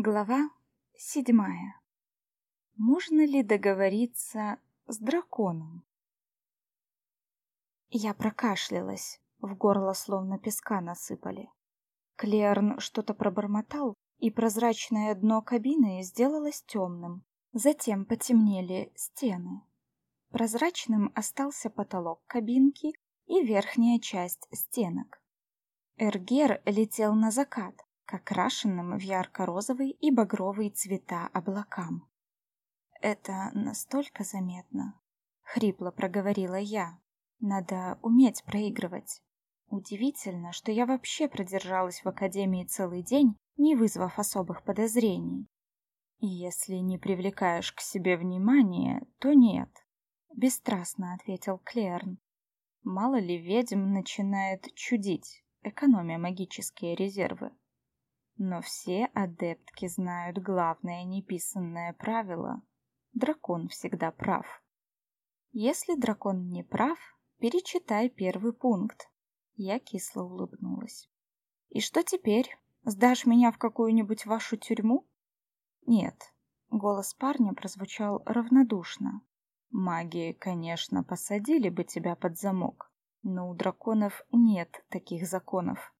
Глава седьмая. Можно ли договориться с драконом? Я прокашлялась, в горло словно песка насыпали. Клерн что-то пробормотал, и прозрачное дно кабины сделалось темным. Затем потемнели стены. Прозрачным остался потолок кабинки и верхняя часть стенок. Эргер летел на закат, к окрашенным в ярко-розовый и багровый цвета облакам. «Это настолько заметно», — хрипло проговорила я. «Надо уметь проигрывать. Удивительно, что я вообще продержалась в академии целый день, не вызвав особых подозрений. «Если не привлекаешь к себе внимания, то нет», — бесстрастно ответил Клерн. «Мало ли ведьм начинает чудить, экономя магические резервы. Но все адептки знают главное неписанное правило. Дракон всегда прав. Если дракон не прав, перечитай первый пункт. Я кисло улыбнулась. И что теперь? Сдашь меня в какую-нибудь вашу тюрьму? Нет. Голос парня прозвучал равнодушно. Маги, конечно, посадили бы тебя под замок, но у драконов нет таких законов.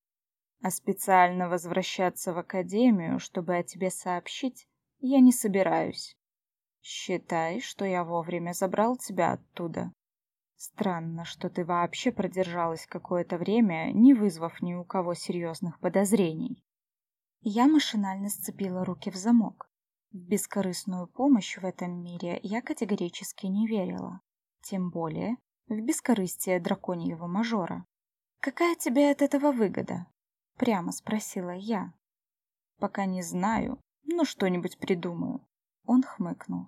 А специально возвращаться в академию, чтобы о тебе сообщить, я не собираюсь. Считай, что я вовремя забрал тебя оттуда. Странно, что ты вообще продержалась какое-то время, не вызвав ни у кого серьезных подозрений. Я машинально сцепила руки в замок. В бескорыстную помощь в этом мире я категорически не верила. Тем более в бескорыстие драконьего мажора. «Какая тебе от этого выгода?» Прямо спросила я. Пока не знаю, но что-нибудь придумаю. Он хмыкнул.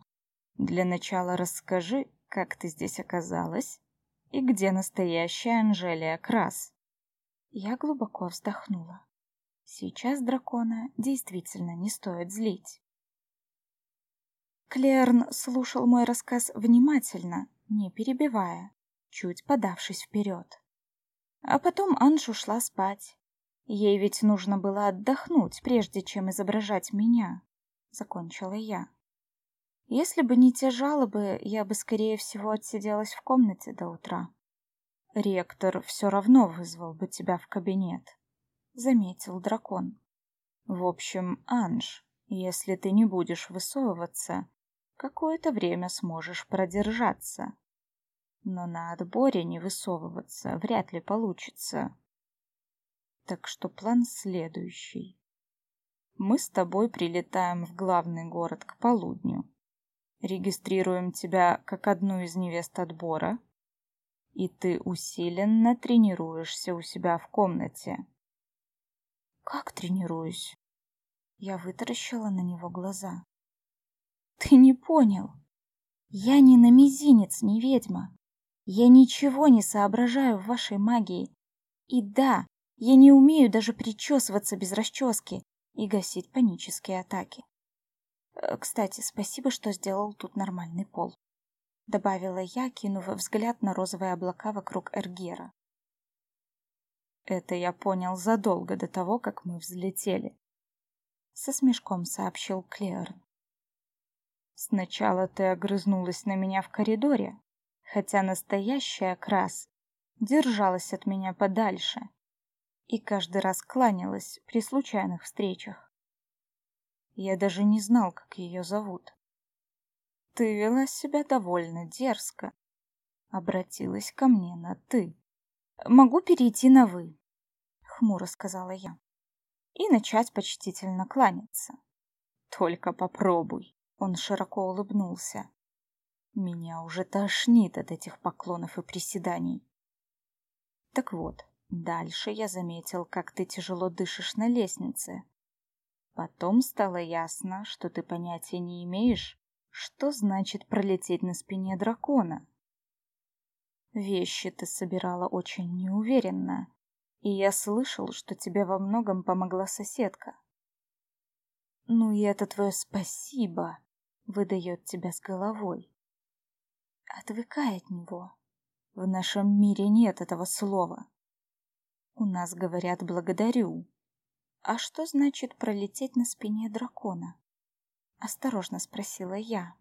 Для начала расскажи, как ты здесь оказалась и где настоящая Анжелия Крас. Я глубоко вздохнула. Сейчас дракона действительно не стоит злить. Клерн слушал мой рассказ внимательно, не перебивая, чуть подавшись вперед. А потом Анж ушла спать, Ей ведь нужно было отдохнуть, прежде чем изображать меня, закончила я. Если бы не те жалобы, я бы, скорее всего, отсиделась в комнате до утра. Ректор все равно вызвал бы тебя в кабинет, заметил дракон. В общем, Анж, если ты не будешь высовываться, какое-то время сможешь продержаться. Но на отборе не высовываться вряд ли получится. Так что план следующий. Мы с тобой прилетаем в главный город к полудню. Регистрируем тебя как одну из невест отбора, и ты усиленно тренируешься у себя в комнате. Как тренируюсь? Я вытаращила на него глаза. Ты не понял. Я не на мизинец, не ведьма. Я ничего не соображаю в вашей магии. И да, я не умею даже причесываться без расчески и гасить панические атаки. Э, кстати, спасибо, что сделал тут нормальный пол. Добавила я, кинув взгляд на розовые облака вокруг Эргера. Это я понял задолго до того, как мы взлетели. Со смешком сообщил Клеерн. Сначала ты огрызнулась на меня в коридоре, хотя настоящая Крас держалась от меня подальше и каждый раз кланялась при случайных встречах. Я даже не знал, как ее зовут. Ты вела себя довольно дерзко. Обратилась ко мне на «ты». «Могу перейти на «вы», — хмуро сказала я, «и начать почтительно кланяться». «Только попробуй», — он широко улыбнулся. «Меня уже тошнит от этих поклонов и приседаний». Так вот, Дальше я заметил, как ты тяжело дышишь на лестнице. Потом стало ясно, что ты понятия не имеешь, что значит пролететь на спине дракона. Вещи ты собирала очень неуверенно, и я слышал, что тебе во многом помогла соседка. Ну и это твое спасибо выдает тебя с головой. Отвыкай от него. В нашем мире нет этого слова. У нас говорят «благодарю». а что значит пролететь на спине дракона? Осторожно спросила я.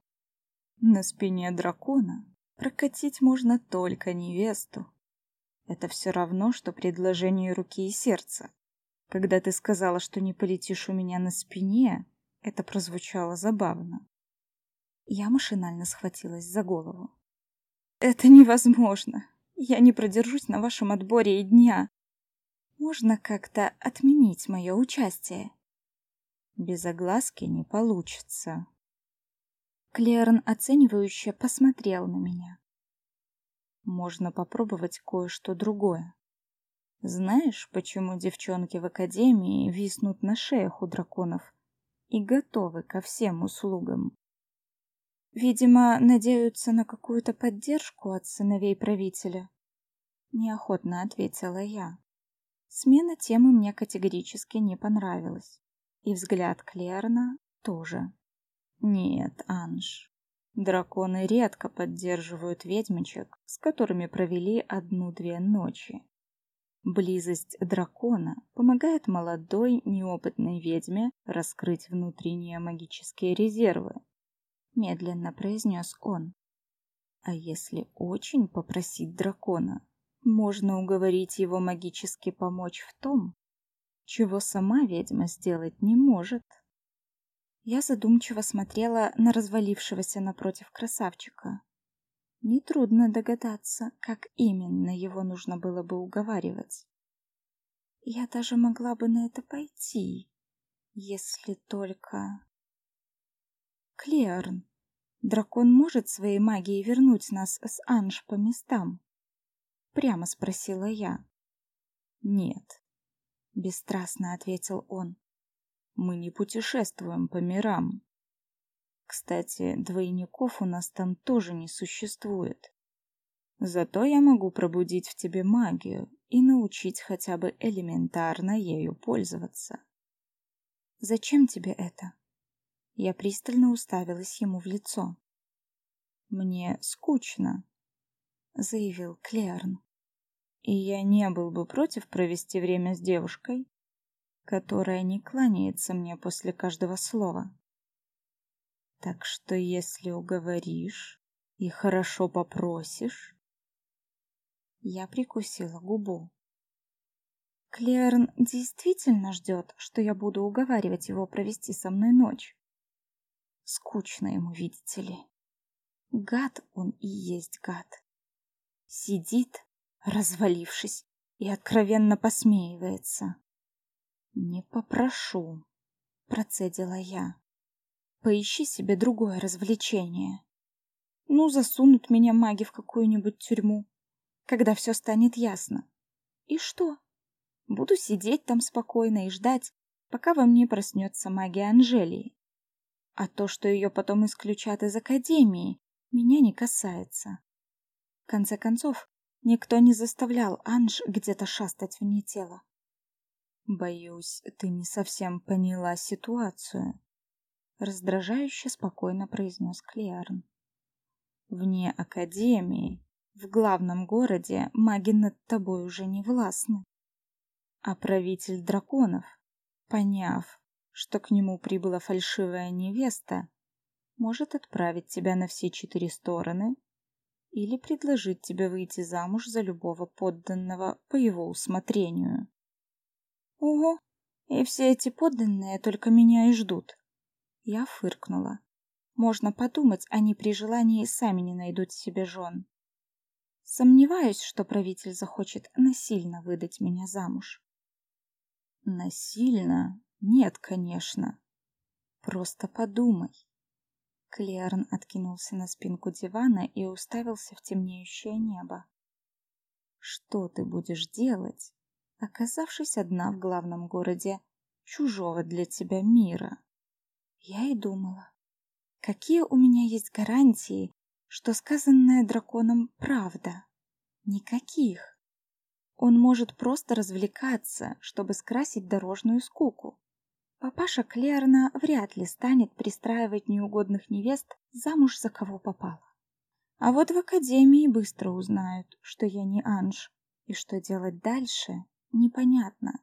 На спине дракона прокатить можно только невесту. Это все равно, что предложение руки и сердца. Когда ты сказала, что не полетишь у меня на спине, это прозвучало забавно. Я машинально схватилась за голову. Это невозможно. Я не продержусь на вашем отборе и дня. Можно как-то отменить мое участие? Без огласки не получится. Клерн оценивающе посмотрел на меня. Можно попробовать кое-что другое. Знаешь, почему девчонки в академии виснут на шеях у драконов и готовы ко всем услугам? Видимо, надеются на какую-то поддержку от сыновей правителя. Неохотно ответила я. Смена темы мне категорически не понравилась. И взгляд Клерна тоже. Нет, Анж. Драконы редко поддерживают ведьмочек, с которыми провели одну-две ночи. Близость дракона помогает молодой, неопытной ведьме раскрыть внутренние магические резервы, медленно произнес он. А если очень попросить дракона, можно уговорить его магически помочь в том, чего сама ведьма сделать не может. Я задумчиво смотрела на развалившегося напротив красавчика. Нетрудно догадаться, как именно его нужно было бы уговаривать. Я даже могла бы на это пойти, если только... Клеарн, дракон может своей магией вернуть нас с Анж по местам? Прямо спросила я. Нет, бесстрастно ответил он. Мы не путешествуем по мирам. Кстати, двойников у нас там тоже не существует. Зато я могу пробудить в тебе магию и научить хотя бы элементарно ею пользоваться. Зачем тебе это? Я пристально уставилась ему в лицо. Мне скучно, заявил Клерн. И я не был бы против провести время с девушкой, которая не кланяется мне после каждого слова. Так что если уговоришь и хорошо попросишь... Я прикусила губу. Клерн действительно ждет, что я буду уговаривать его провести со мной ночь. Скучно ему, видите ли. Гад он и есть гад. Сидит, развалившись, и откровенно посмеивается. «Не попрошу», — процедила я. «Поищи себе другое развлечение. Ну, засунут меня маги в какую-нибудь тюрьму, когда все станет ясно. И что? Буду сидеть там спокойно и ждать, пока во мне проснется магия Анжелии. А то, что ее потом исключат из Академии, меня не касается. В конце концов, никто не заставлял Анж где-то шастать вне тела. Боюсь, ты не совсем поняла ситуацию, раздражающе спокойно произнес Клеарн. Вне академии, в главном городе, маги над тобой уже не властны. А правитель драконов, поняв, что к нему прибыла фальшивая невеста, может отправить тебя на все четыре стороны или предложить тебе выйти замуж за любого подданного по его усмотрению. Ого, и все эти подданные только меня и ждут. Я фыркнула. Можно подумать, они при желании сами не найдут себе жен. Сомневаюсь, что правитель захочет насильно выдать меня замуж. Насильно? Нет, конечно. Просто подумай. Клеарн откинулся на спинку дивана и уставился в темнеющее небо. Что ты будешь делать, оказавшись одна в главном городе чужого для тебя мира. Я и думала, какие у меня есть гарантии, что сказанное драконом правда? Никаких. Он может просто развлекаться, чтобы скрасить дорожную скуку. Папаша Клерна вряд ли станет пристраивать неугодных невест замуж за кого попало. А вот в академии быстро узнают, что я не Анж, и что делать дальше, непонятно.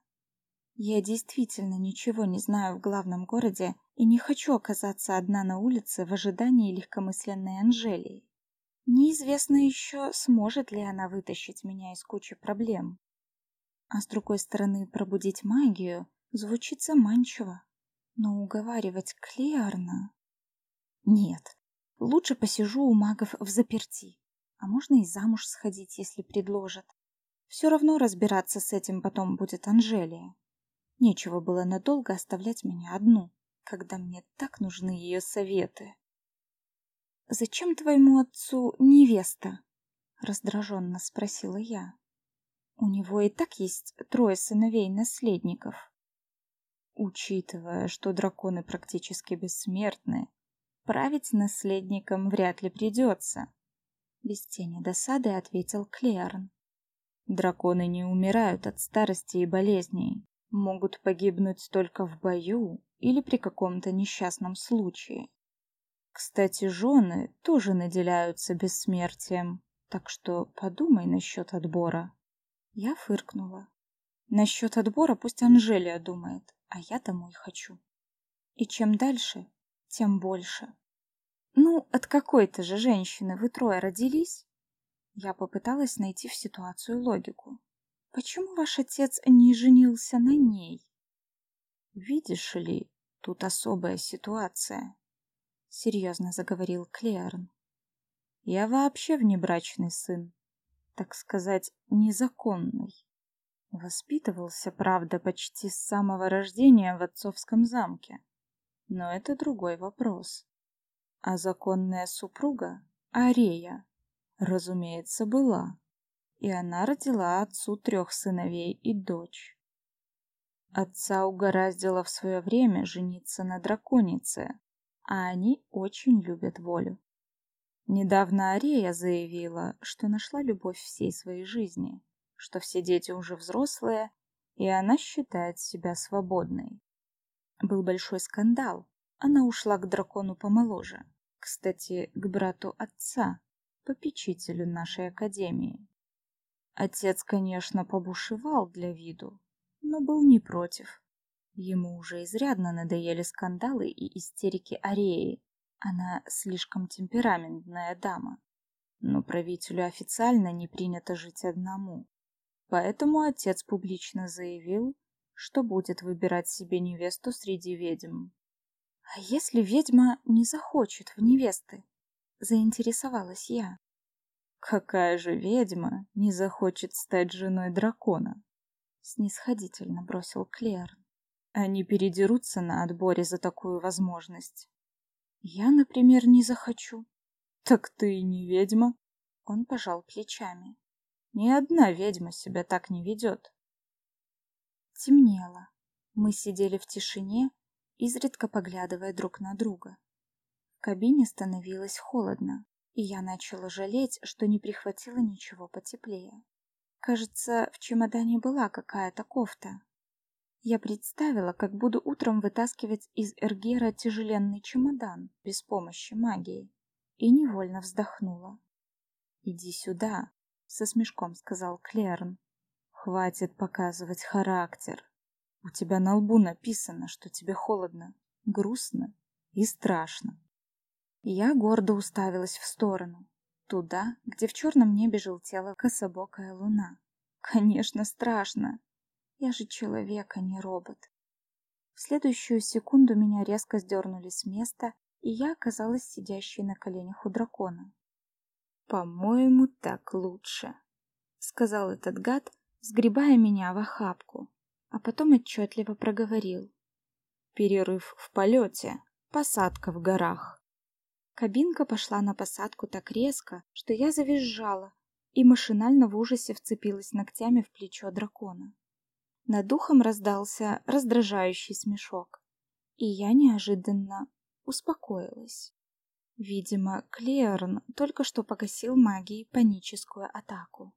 Я действительно ничего не знаю в главном городе и не хочу оказаться одна на улице в ожидании легкомысленной Анжелии. Неизвестно еще, сможет ли она вытащить меня из кучи проблем. А с другой стороны, пробудить магию звучит заманчиво. Но уговаривать Клеарна... Нет, лучше посижу у магов в заперти. А можно и замуж сходить, если предложат. Все равно разбираться с этим потом будет Анжелия. Нечего было надолго оставлять меня одну, когда мне так нужны ее советы. «Зачем твоему отцу невеста?» — раздраженно спросила я. «У него и так есть трое сыновей-наследников». Учитывая, что драконы практически бессмертны, править наследником вряд ли придется. Без тени досады ответил Клеарн. Драконы не умирают от старости и болезней могут погибнуть только в бою или при каком-то несчастном случае. Кстати, жены тоже наделяются бессмертием, так что подумай насчет отбора. Я фыркнула. Насчет отбора пусть Анжелия думает, а я домой хочу. И чем дальше, тем больше. Ну, от какой-то же женщины вы трое родились? Я попыталась найти в ситуацию логику. Почему ваш отец не женился на ней? Видишь ли, тут особая ситуация, серьезно заговорил Клеарн. Я вообще внебрачный сын, так сказать, незаконный. Воспитывался, правда, почти с самого рождения в отцовском замке. Но это другой вопрос. А законная супруга, Арея, разумеется, была и она родила отцу трех сыновей и дочь. Отца угораздило в свое время жениться на драконице, а они очень любят волю. Недавно Арея заявила, что нашла любовь всей своей жизни, что все дети уже взрослые, и она считает себя свободной. Был большой скандал. Она ушла к дракону помоложе, кстати, к брату отца, попечителю нашей академии. Отец, конечно, побушевал для виду, но был не против. Ему уже изрядно надоели скандалы и истерики Ареи. Она слишком темпераментная дама. Но правителю официально не принято жить одному. Поэтому отец публично заявил, что будет выбирать себе невесту среди ведьм. «А если ведьма не захочет в невесты?» — заинтересовалась я. Какая же ведьма не захочет стать женой дракона? Снисходительно бросил Клеарн. Они передерутся на отборе за такую возможность. Я, например, не захочу. Так ты и не ведьма. Он пожал плечами. Ни одна ведьма себя так не ведет. Темнело. Мы сидели в тишине, изредка поглядывая друг на друга. В кабине становилось холодно и я начала жалеть, что не прихватила ничего потеплее. Кажется, в чемодане была какая-то кофта. Я представила, как буду утром вытаскивать из Эргера тяжеленный чемодан без помощи магии, и невольно вздохнула. «Иди сюда», — со смешком сказал Клерн. «Хватит показывать характер. У тебя на лбу написано, что тебе холодно, грустно и страшно. Я гордо уставилась в сторону, туда, где в черном небе желтела кособокая луна. Конечно, страшно. Я же человек, а не робот. В следующую секунду меня резко сдернули с места, и я оказалась сидящей на коленях у дракона. «По-моему, так лучше», — сказал этот гад, сгребая меня в охапку, а потом отчетливо проговорил. «Перерыв в полете, посадка в горах». Кабинка пошла на посадку так резко, что я завизжала и машинально в ужасе вцепилась ногтями в плечо дракона. Над духом раздался раздражающий смешок, и я неожиданно успокоилась. Видимо, Клеорн только что погасил магией паническую атаку.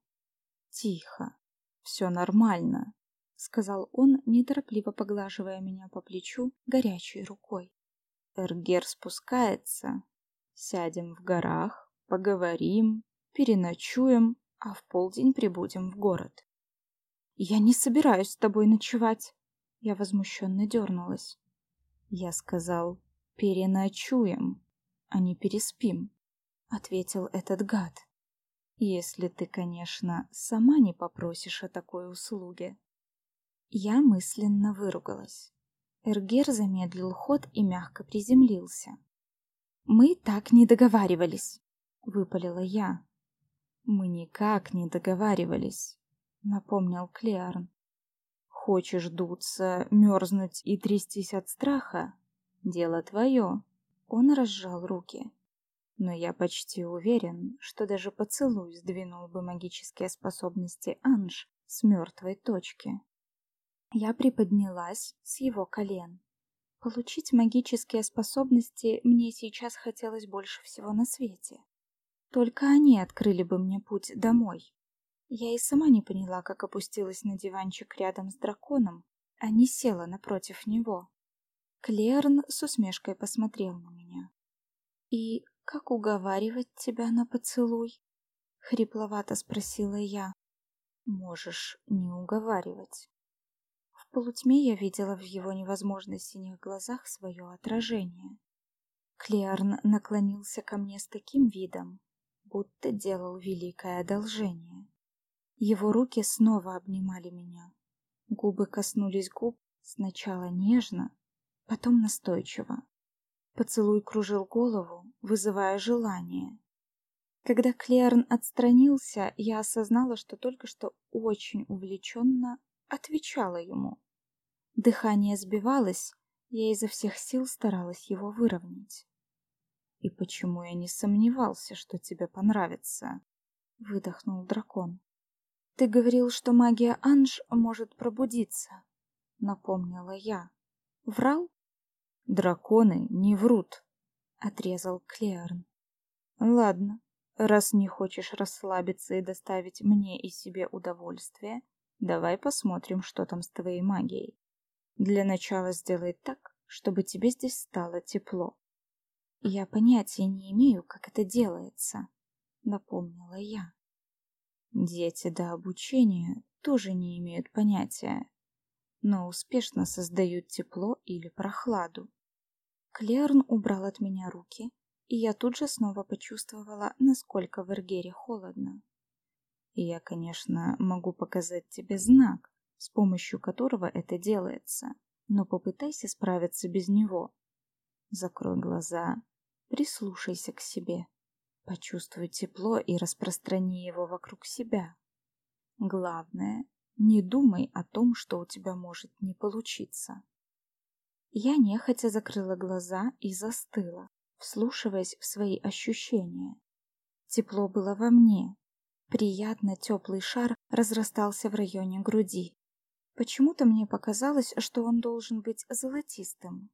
«Тихо, все нормально», — сказал он, неторопливо поглаживая меня по плечу горячей рукой. Эргер спускается, Сядем в горах, поговорим, переночуем, а в полдень прибудем в город. Я не собираюсь с тобой ночевать, Я возмущенно дернулась. Я сказал, переночуем, а не переспим, ответил этот гад. Если ты, конечно, сама не попросишь о такой услуге. Я мысленно выругалась. Эргер замедлил ход и мягко приземлился. «Мы так не договаривались», — выпалила я. «Мы никак не договаривались», — напомнил Клеарн. «Хочешь дуться, мерзнуть и трястись от страха? Дело твое». Он разжал руки. Но я почти уверен, что даже поцелуй сдвинул бы магические способности Анж с мертвой точки. Я приподнялась с его колен. Получить магические способности мне сейчас хотелось больше всего на свете. Только они открыли бы мне путь домой. Я и сама не поняла, как опустилась на диванчик рядом с драконом, а не села напротив него. Клерн с усмешкой посмотрел на меня. «И как уговаривать тебя на поцелуй?» — хрипловато спросила я. «Можешь не уговаривать». В полутьме я видела в его невозможно синих глазах свое отражение. Клеарн наклонился ко мне с таким видом, будто делал великое одолжение. Его руки снова обнимали меня. Губы коснулись губ сначала нежно, потом настойчиво. Поцелуй кружил голову, вызывая желание. Когда Клеарн отстранился, я осознала, что только что очень увлеченно отвечала ему. Дыхание сбивалось, я изо всех сил старалась его выровнять. «И почему я не сомневался, что тебе понравится?» — выдохнул дракон. «Ты говорил, что магия Анж может пробудиться», — напомнила я. «Врал?» «Драконы не врут», — отрезал Клеарн. «Ладно, раз не хочешь расслабиться и доставить мне и себе удовольствие, Давай посмотрим, что там с твоей магией. Для начала сделай так, чтобы тебе здесь стало тепло. Я понятия не имею, как это делается, напомнила я. Дети до обучения тоже не имеют понятия, но успешно создают тепло или прохладу. Клерн убрал от меня руки, и я тут же снова почувствовала, насколько в Эргере холодно. Я, конечно, могу показать тебе знак, с помощью которого это делается, но попытайся справиться без него. Закрой глаза, прислушайся к себе, почувствуй тепло и распространи его вокруг себя. Главное, не думай о том, что у тебя может не получиться. Я нехотя закрыла глаза и застыла, вслушиваясь в свои ощущения. Тепло было во мне, Приятно теплый шар разрастался в районе груди. Почему-то мне показалось, что он должен быть золотистым.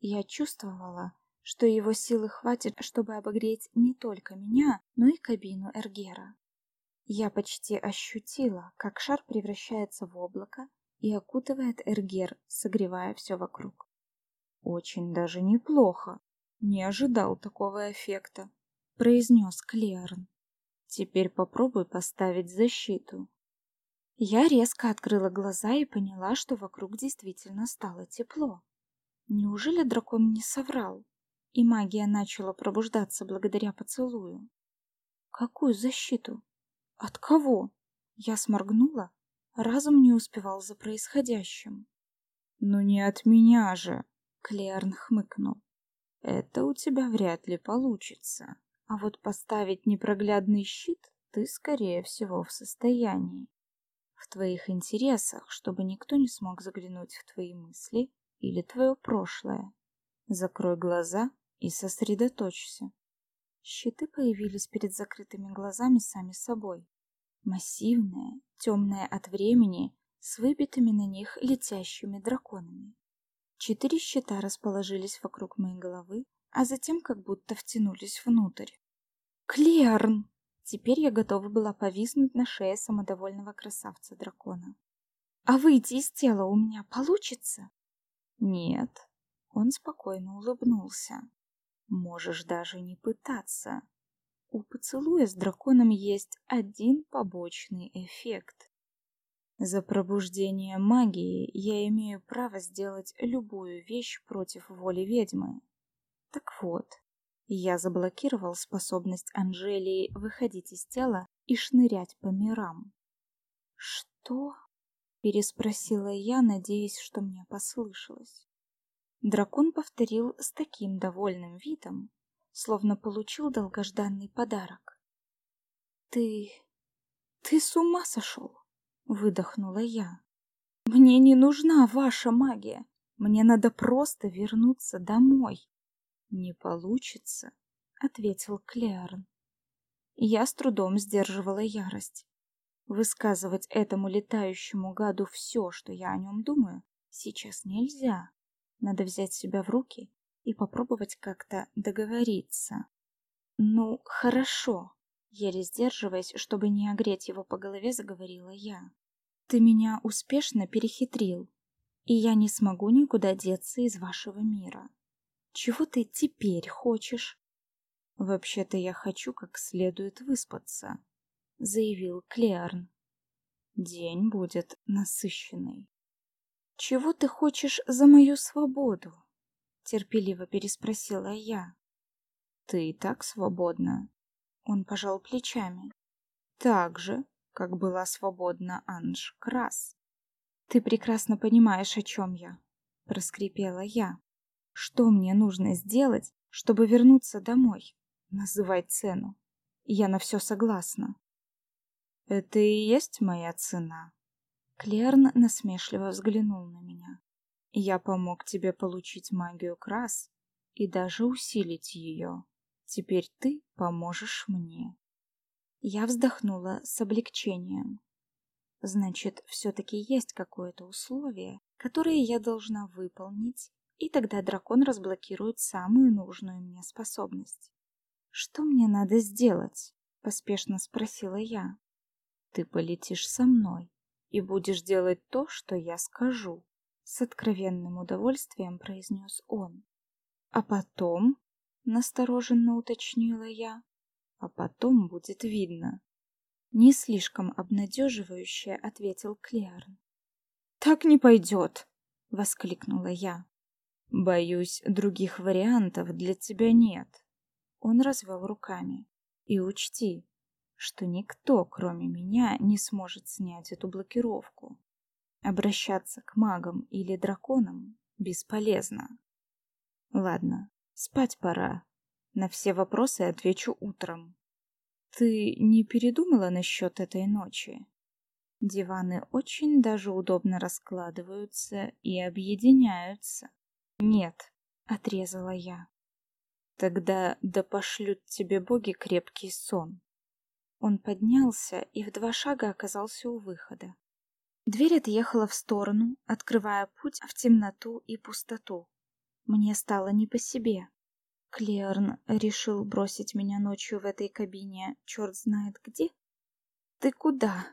Я чувствовала, что его силы хватит, чтобы обогреть не только меня, но и кабину Эргера. Я почти ощутила, как шар превращается в облако и окутывает Эргер, согревая все вокруг. Очень даже неплохо. Не ожидал такого эффекта, произнес Клеарн. Теперь попробуй поставить защиту. Я резко открыла глаза и поняла, что вокруг действительно стало тепло. Неужели дракон не соврал, и магия начала пробуждаться благодаря поцелую? Какую защиту? От кого? Я сморгнула, разум не успевал за происходящим. «Ну не от меня же!» — Клеарн хмыкнул. «Это у тебя вряд ли получится». А вот поставить непроглядный щит ты, скорее всего, в состоянии. В твоих интересах, чтобы никто не смог заглянуть в твои мысли или твое прошлое. Закрой глаза и сосредоточься. Щиты появились перед закрытыми глазами сами собой. Массивные, темные от времени, с выбитыми на них летящими драконами. Четыре щита расположились вокруг моей головы, а затем как будто втянулись внутрь. «Клеарн!» Теперь я готова была повиснуть на шее самодовольного красавца-дракона. «А выйти из тела у меня получится?» «Нет», — он спокойно улыбнулся. «Можешь даже не пытаться. У поцелуя с драконом есть один побочный эффект. За пробуждение магии я имею право сделать любую вещь против воли ведьмы. Так вот, я заблокировал способность Анжелии выходить из тела и шнырять по мирам. «Что?» — переспросила я, надеясь, что мне послышалось. Дракон повторил с таким довольным видом, словно получил долгожданный подарок. «Ты... ты с ума сошел?» — выдохнула я. «Мне не нужна ваша магия. Мне надо просто вернуться домой». «Не получится», — ответил Клеарн. Я с трудом сдерживала ярость. Высказывать этому летающему гаду все, что я о нем думаю, сейчас нельзя. Надо взять себя в руки и попробовать как-то договориться. «Ну, хорошо», — еле сдерживаясь, чтобы не огреть его по голове, заговорила я. «Ты меня успешно перехитрил, и я не смогу никуда деться из вашего мира. Чего ты теперь хочешь? Вообще-то я хочу как следует выспаться, заявил Клеарн. День будет насыщенный. Чего ты хочешь за мою свободу? терпеливо переспросила я. Ты и так свободна. Он пожал плечами. Так же, как была свободна Анж Крас. Ты прекрасно понимаешь, о чем я, проскрипела я. Что мне нужно сделать, чтобы вернуться домой? Называй цену. Я на все согласна. Это и есть моя цена. Клерн насмешливо взглянул на меня. Я помог тебе получить магию крас и даже усилить ее. Теперь ты поможешь мне. Я вздохнула с облегчением. Значит, все-таки есть какое-то условие, которое я должна выполнить, и тогда дракон разблокирует самую нужную мне способность. «Что мне надо сделать?» — поспешно спросила я. «Ты полетишь со мной и будешь делать то, что я скажу», — с откровенным удовольствием произнес он. «А потом?» — настороженно уточнила я. «А потом будет видно». Не слишком обнадеживающе ответил Клеарн. «Так не пойдет!» — воскликнула я. Боюсь, других вариантов для тебя нет. Он развел руками. И учти, что никто, кроме меня, не сможет снять эту блокировку. Обращаться к магам или драконам бесполезно. Ладно, спать пора. На все вопросы отвечу утром. Ты не передумала насчет этой ночи? Диваны очень даже удобно раскладываются и объединяются. «Нет», — отрезала я. «Тогда да пошлют тебе боги крепкий сон». Он поднялся и в два шага оказался у выхода. Дверь отъехала в сторону, открывая путь в темноту и пустоту. Мне стало не по себе. Клеорн решил бросить меня ночью в этой кабине, черт знает где. «Ты куда?»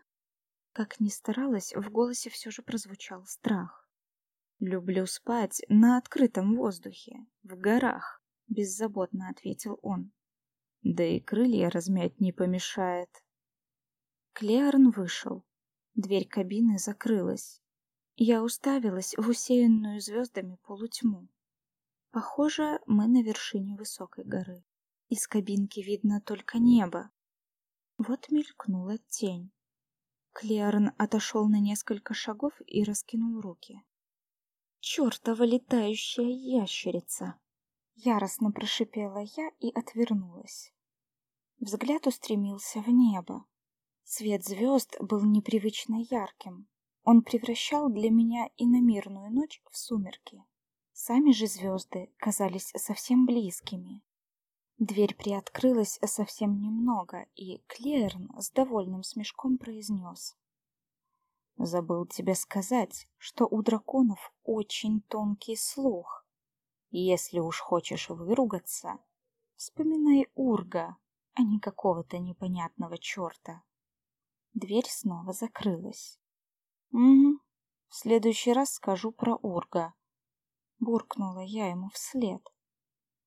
Как ни старалась, в голосе все же прозвучал страх. Люблю спать на открытом воздухе, в горах, беззаботно ответил он. Да и крылья размять не помешает. Клеарн вышел. Дверь кабины закрылась. Я уставилась в усеянную звездами полутьму. Похоже, мы на вершине высокой горы. Из кабинки видно только небо. Вот мелькнула тень. Клеарн отошел на несколько шагов и раскинул руки чертова летающая ящерица!» Яростно прошипела я и отвернулась. Взгляд устремился в небо. Свет звезд был непривычно ярким. Он превращал для меня иномирную ночь в сумерки. Сами же звезды казались совсем близкими. Дверь приоткрылась совсем немного, и Клерн с довольным смешком произнес. Забыл тебе сказать, что у драконов очень тонкий слух. Если уж хочешь выругаться, вспоминай Урга, а не какого-то непонятного черта. Дверь снова закрылась. Угу, в следующий раз скажу про Урга. Буркнула я ему вслед.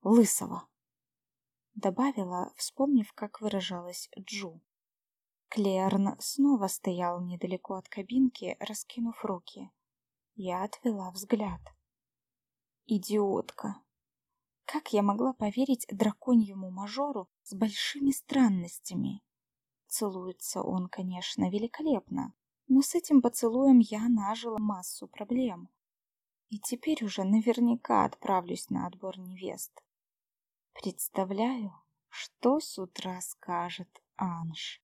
Лысого. Добавила, вспомнив, как выражалась Джу. Клерн снова стоял недалеко от кабинки, раскинув руки. Я отвела взгляд. Идиотка. Как я могла поверить драконьему мажору с большими странностями? Целуется он, конечно, великолепно, но с этим поцелуем я нажила массу проблем. И теперь уже наверняка отправлюсь на отбор невест. Представляю, что с утра скажет Анж.